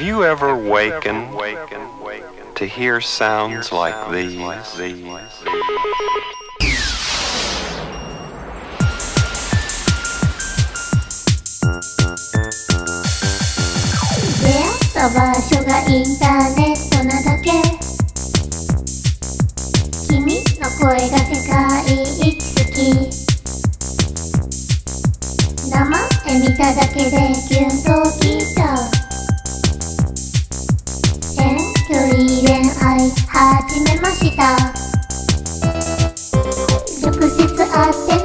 Have you ever wakened to hear sounds like these? 出会った場所がインターネットなだけ君の声が世だけでキュンときました。直接会って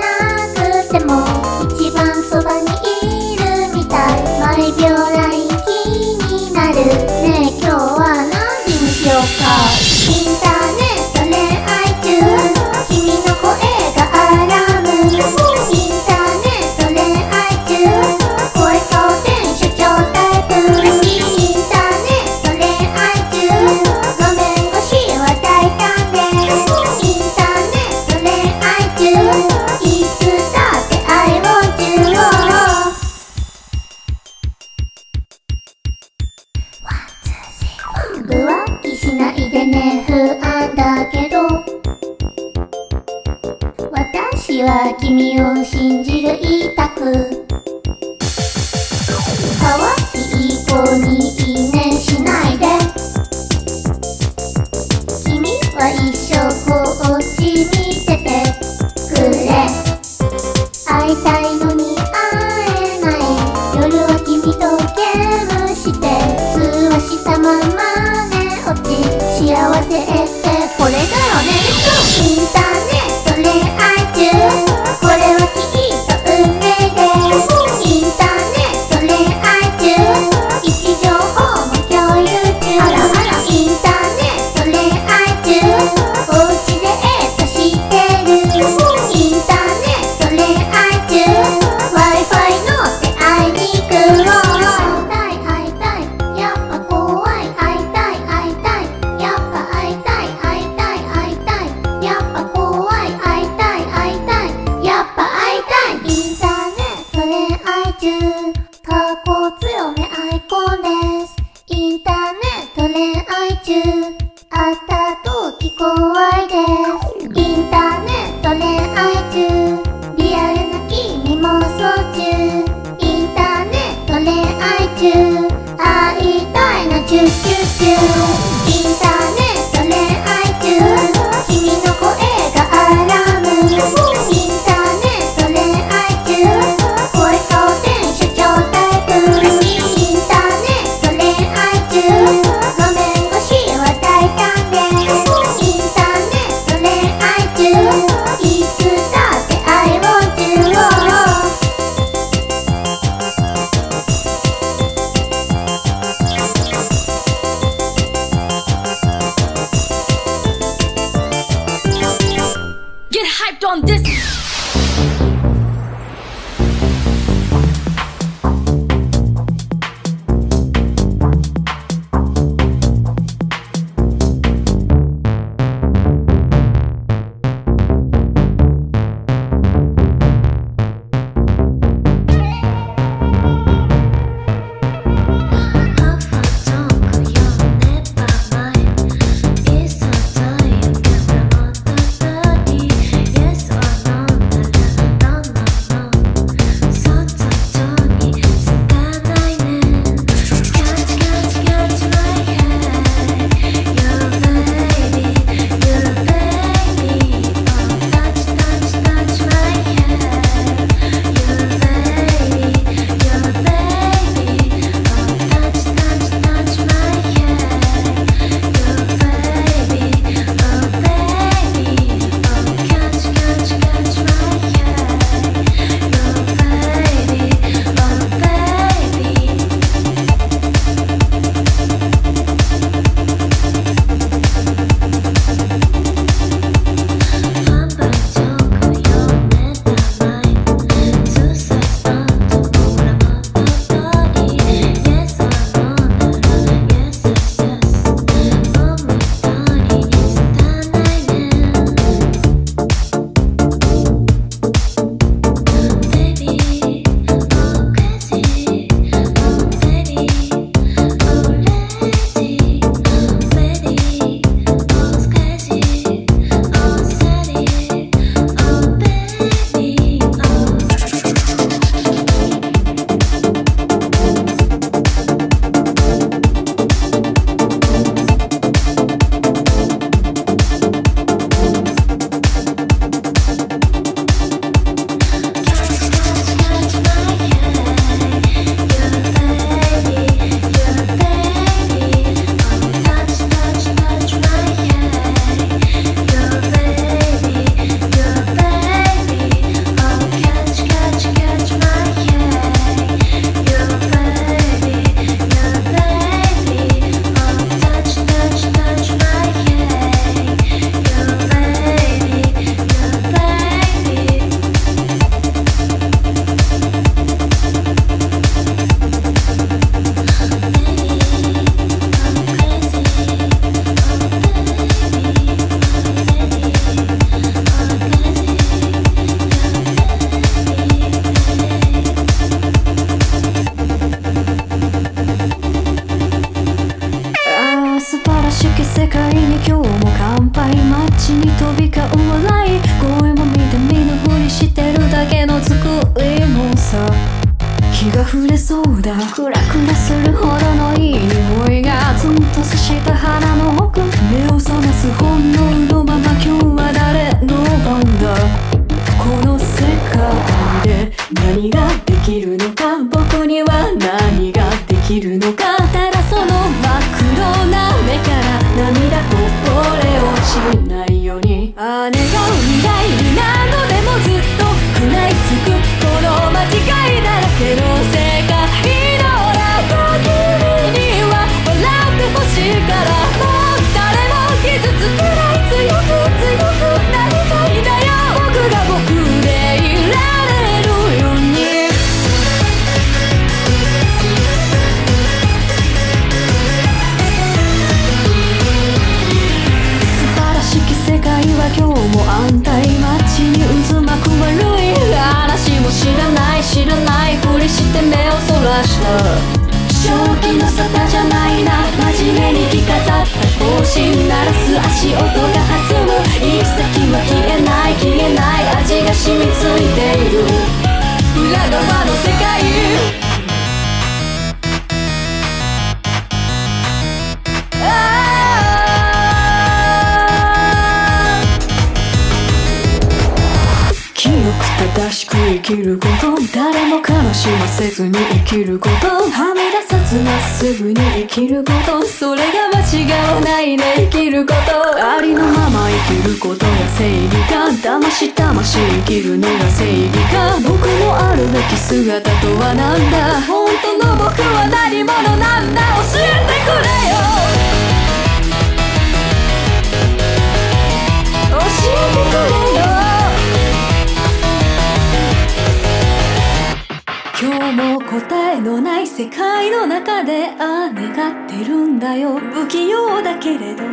でああ願ってるんだよ。不器用だけれどい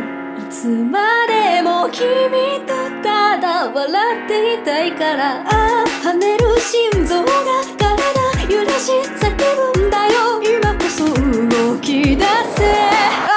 つまでも君とただ笑っていたいから。ああ跳ねる心臓が体揺らし叫ぶんだよ。今こそ動き出せ。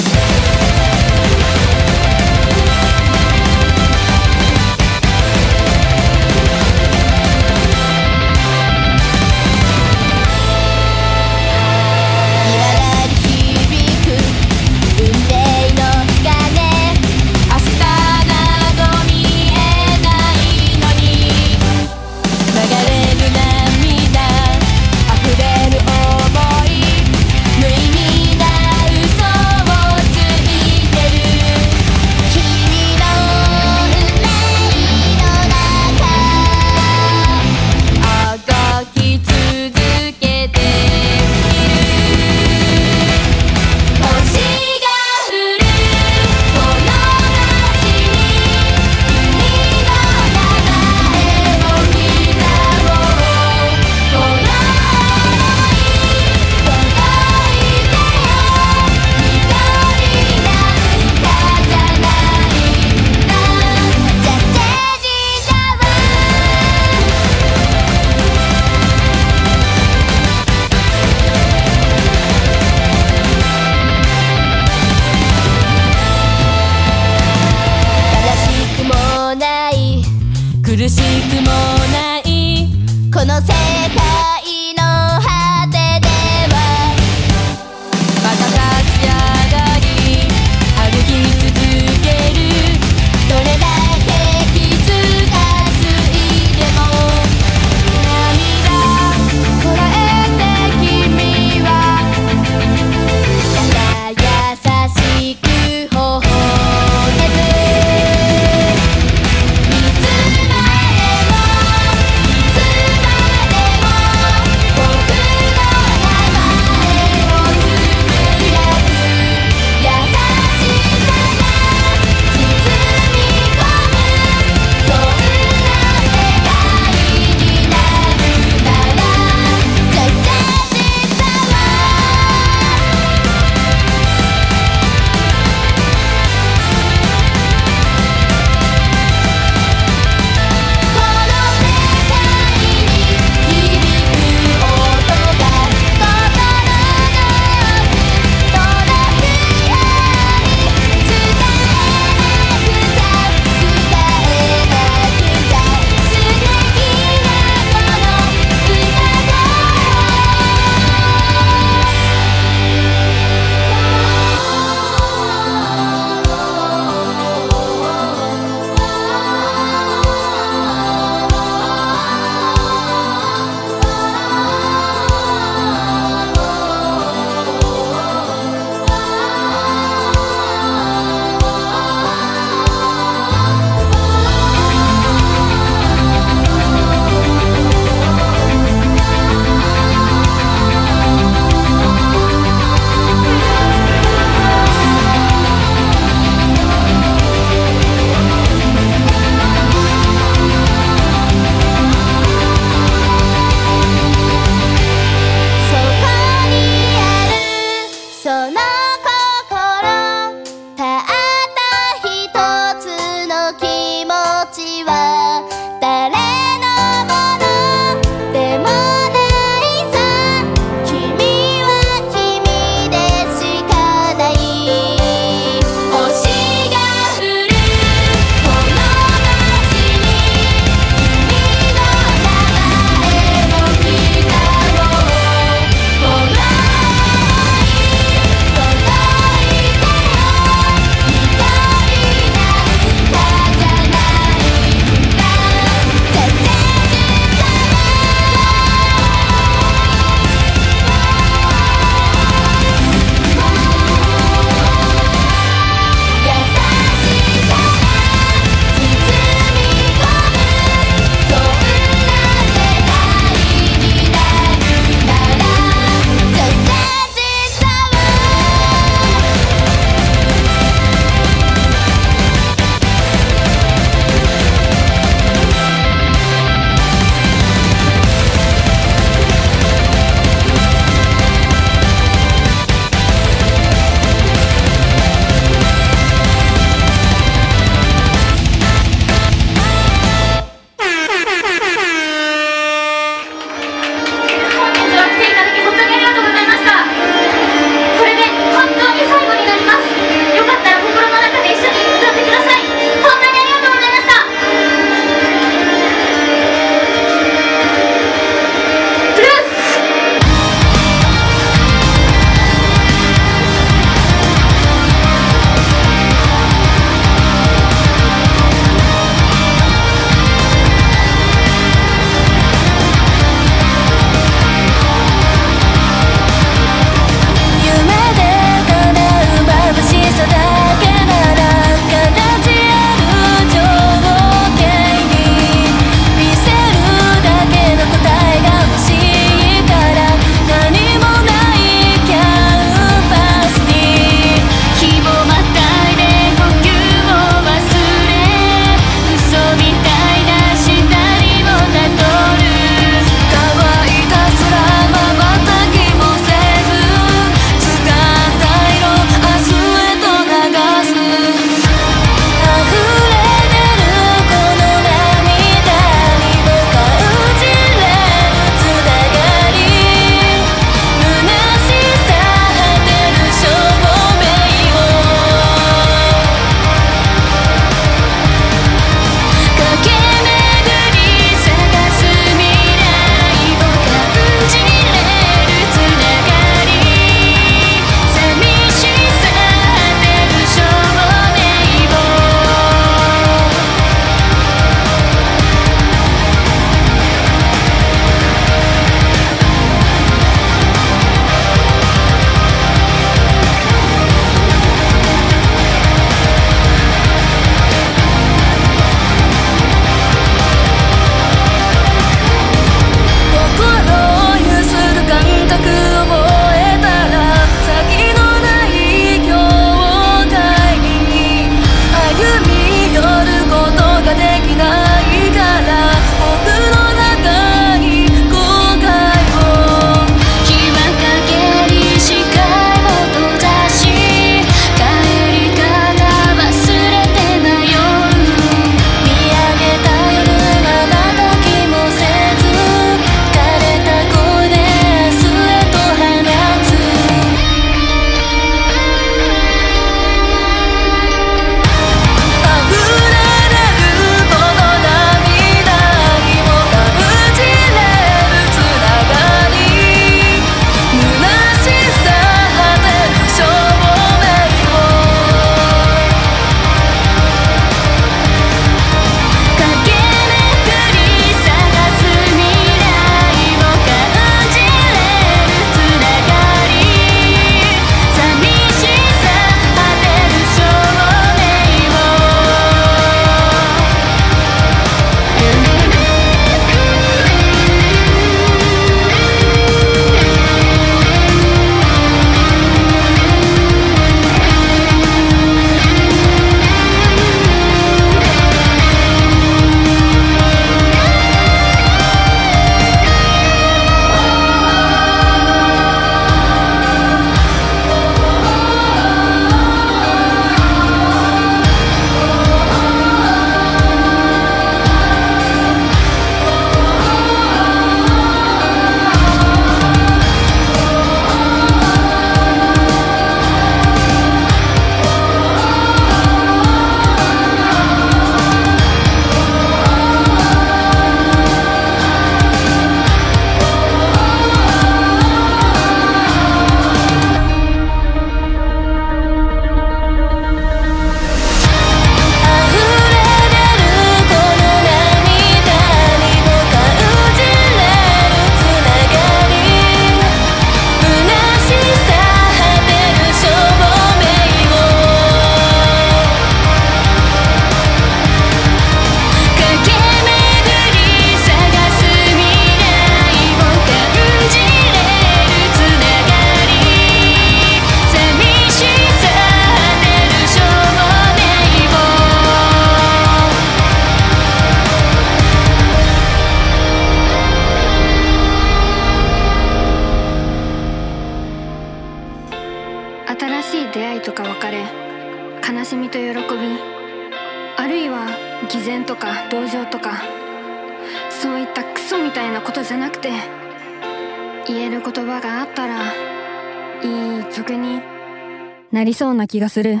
気がする。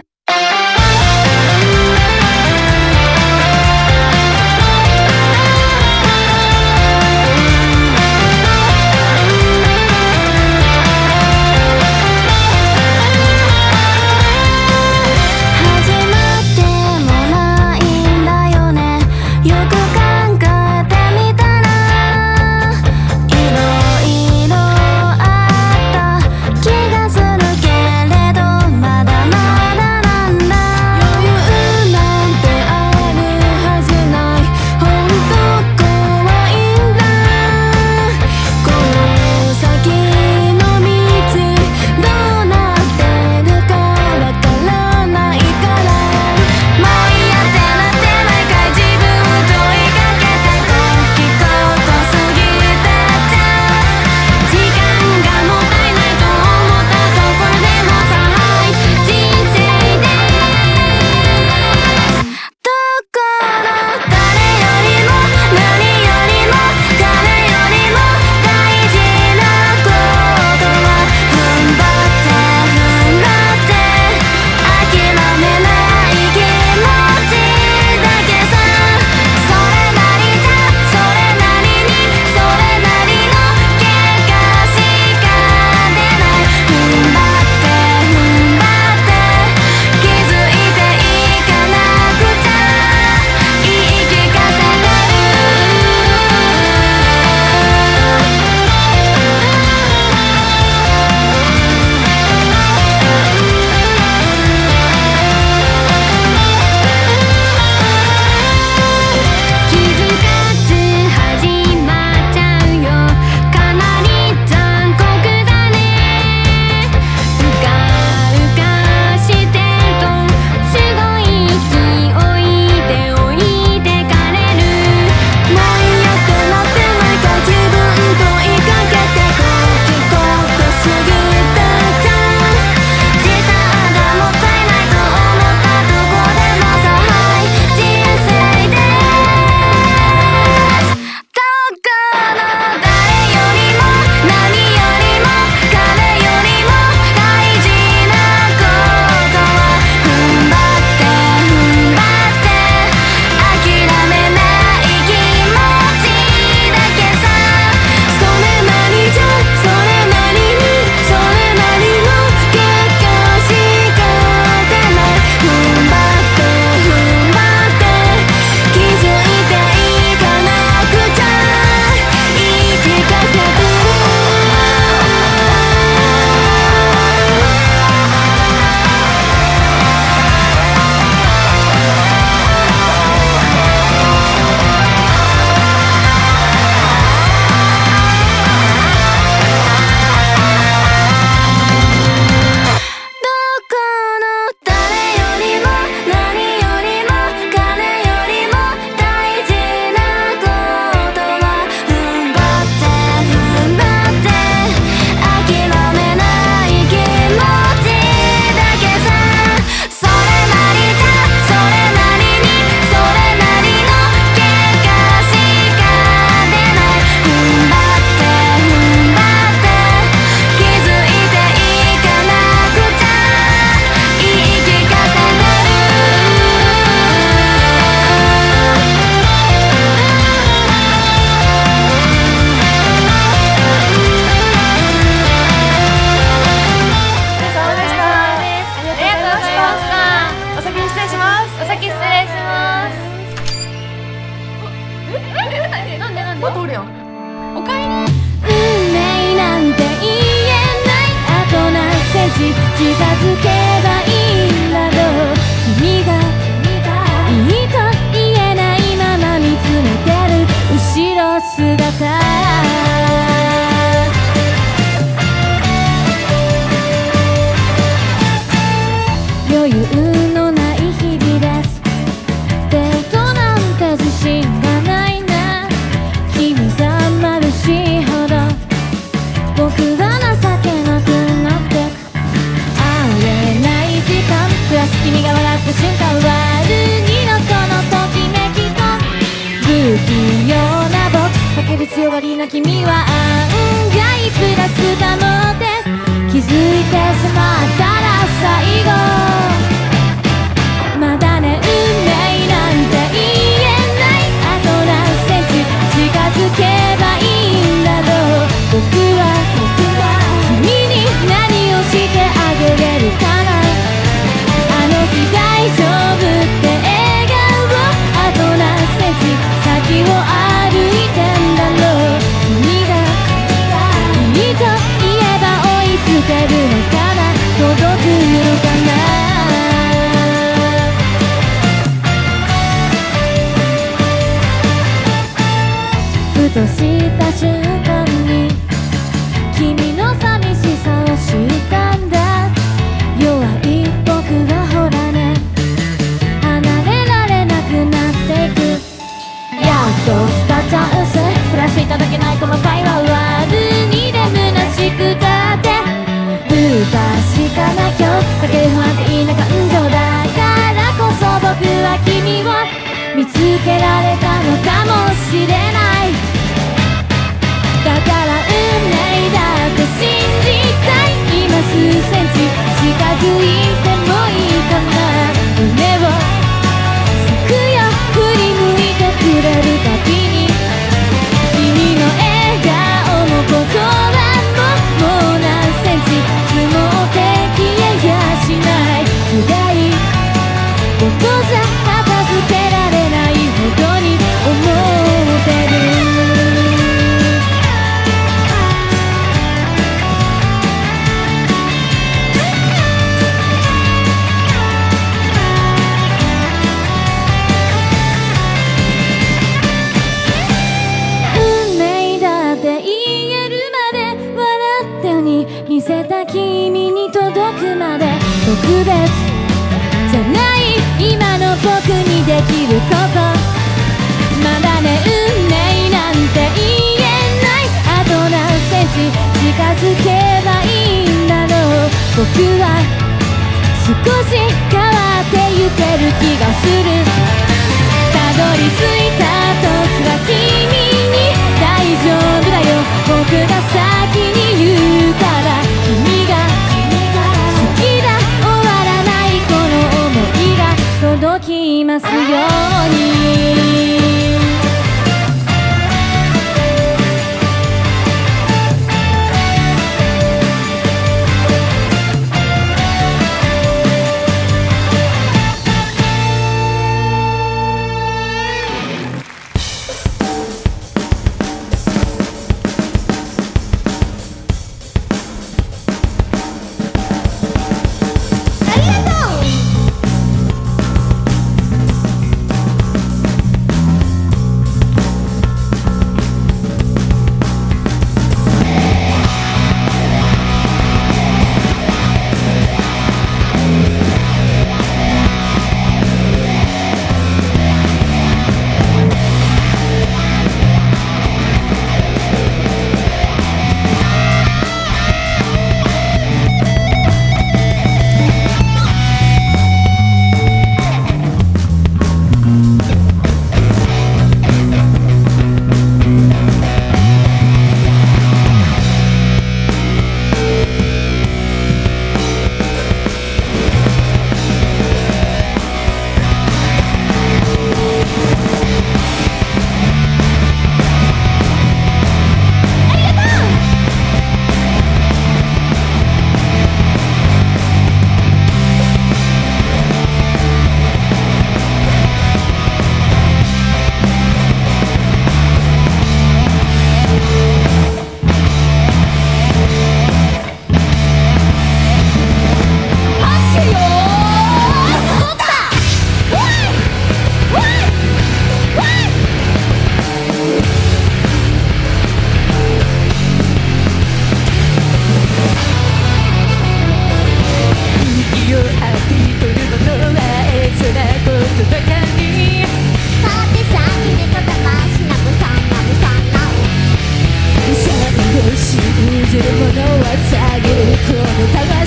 さげるむため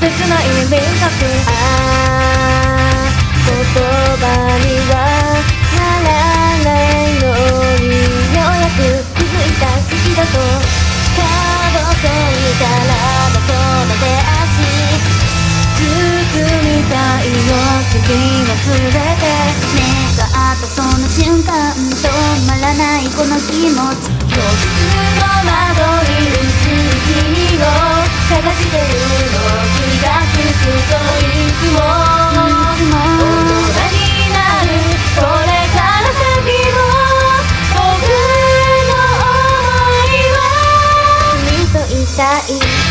切ない輪郭あ言葉にはならないのにようやく気づいた好きだと。可能性にたらばその手足。い包みたいよ君は全て。目が合ったその瞬間止まらないこの気持ち。教室の窓に映る君を。探してるのがくといつも大人になるこれから先も僕の想いはといたい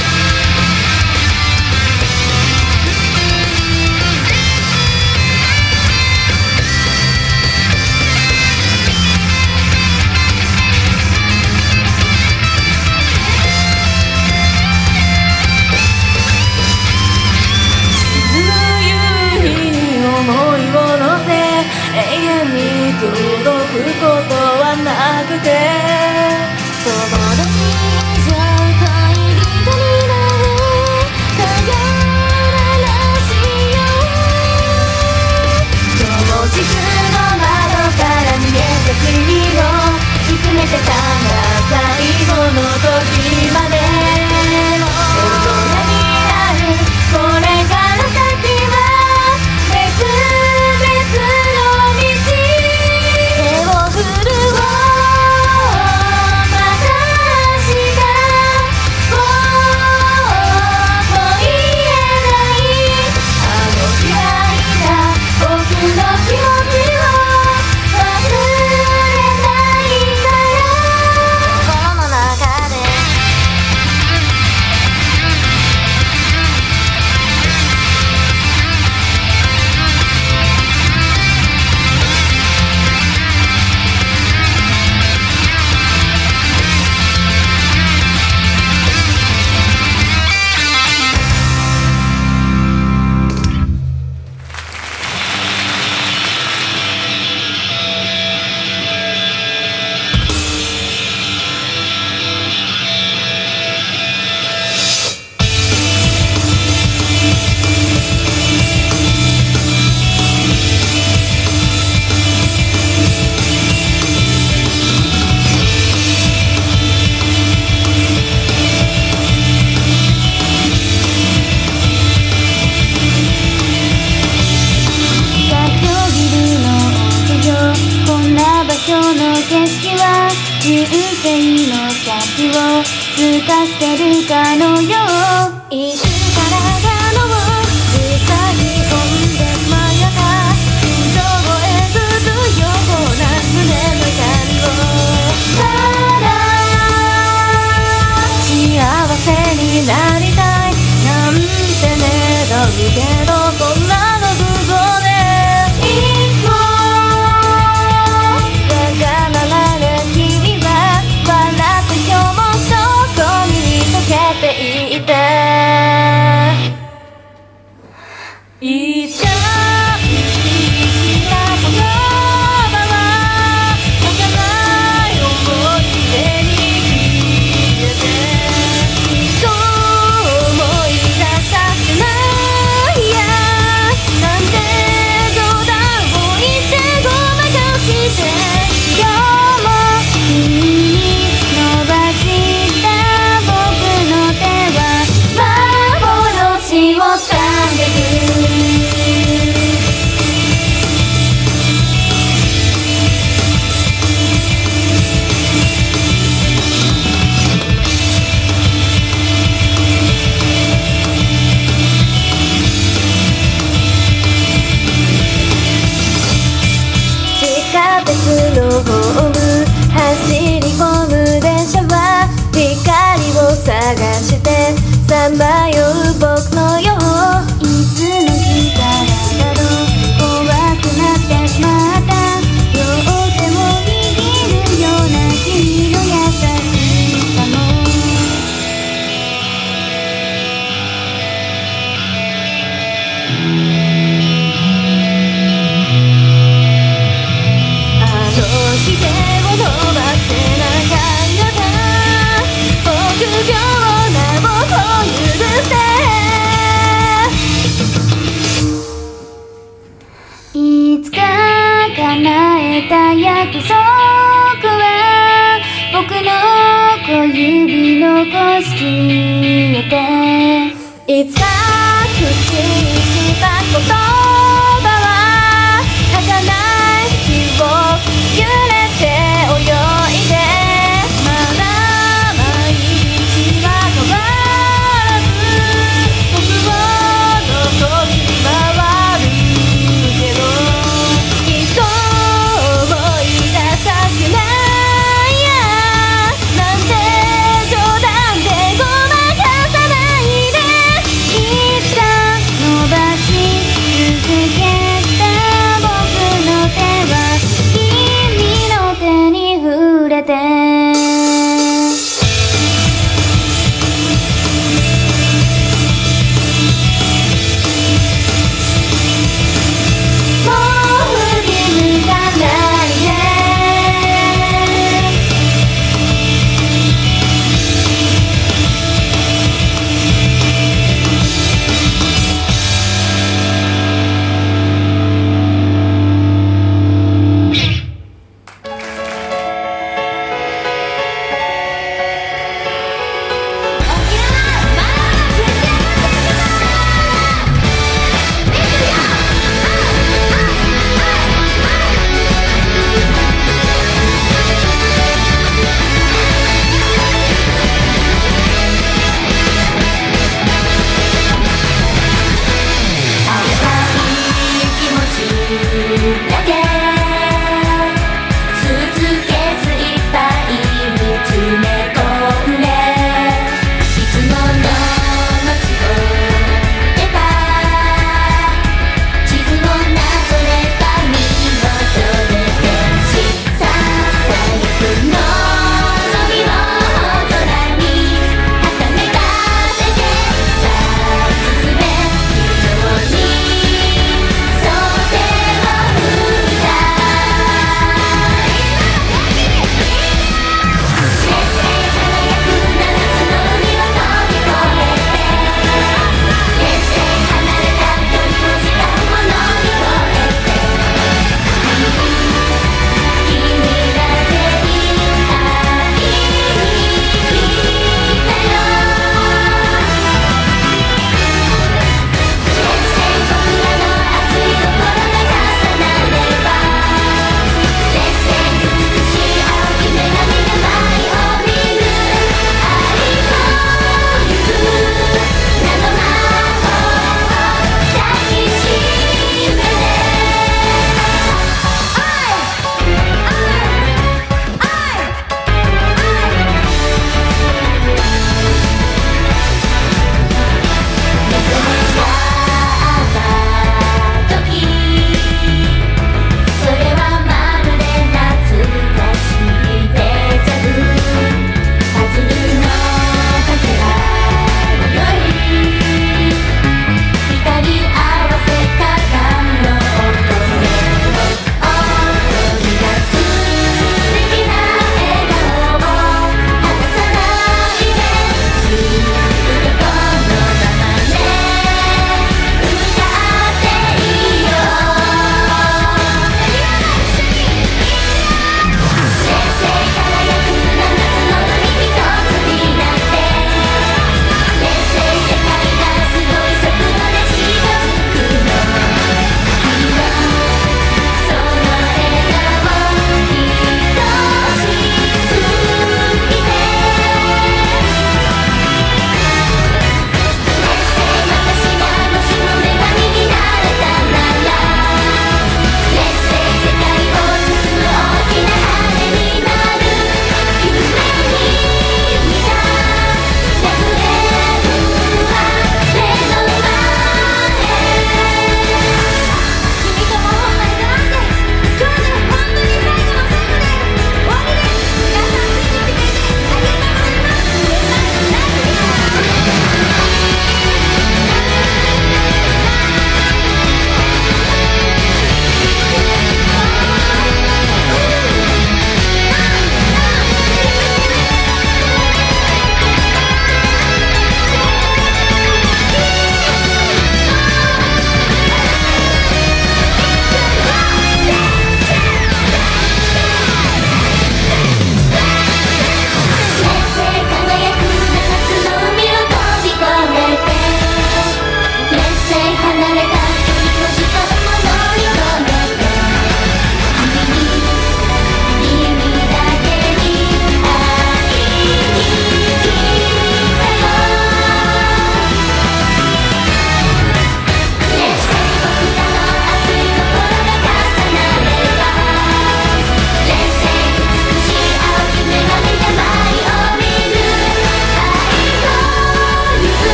届くことはなくて。友達じゃ恋人になる頼らなしよう常の窓から逃げた君を。見つめてたら最後の時まで。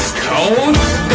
Code. cold?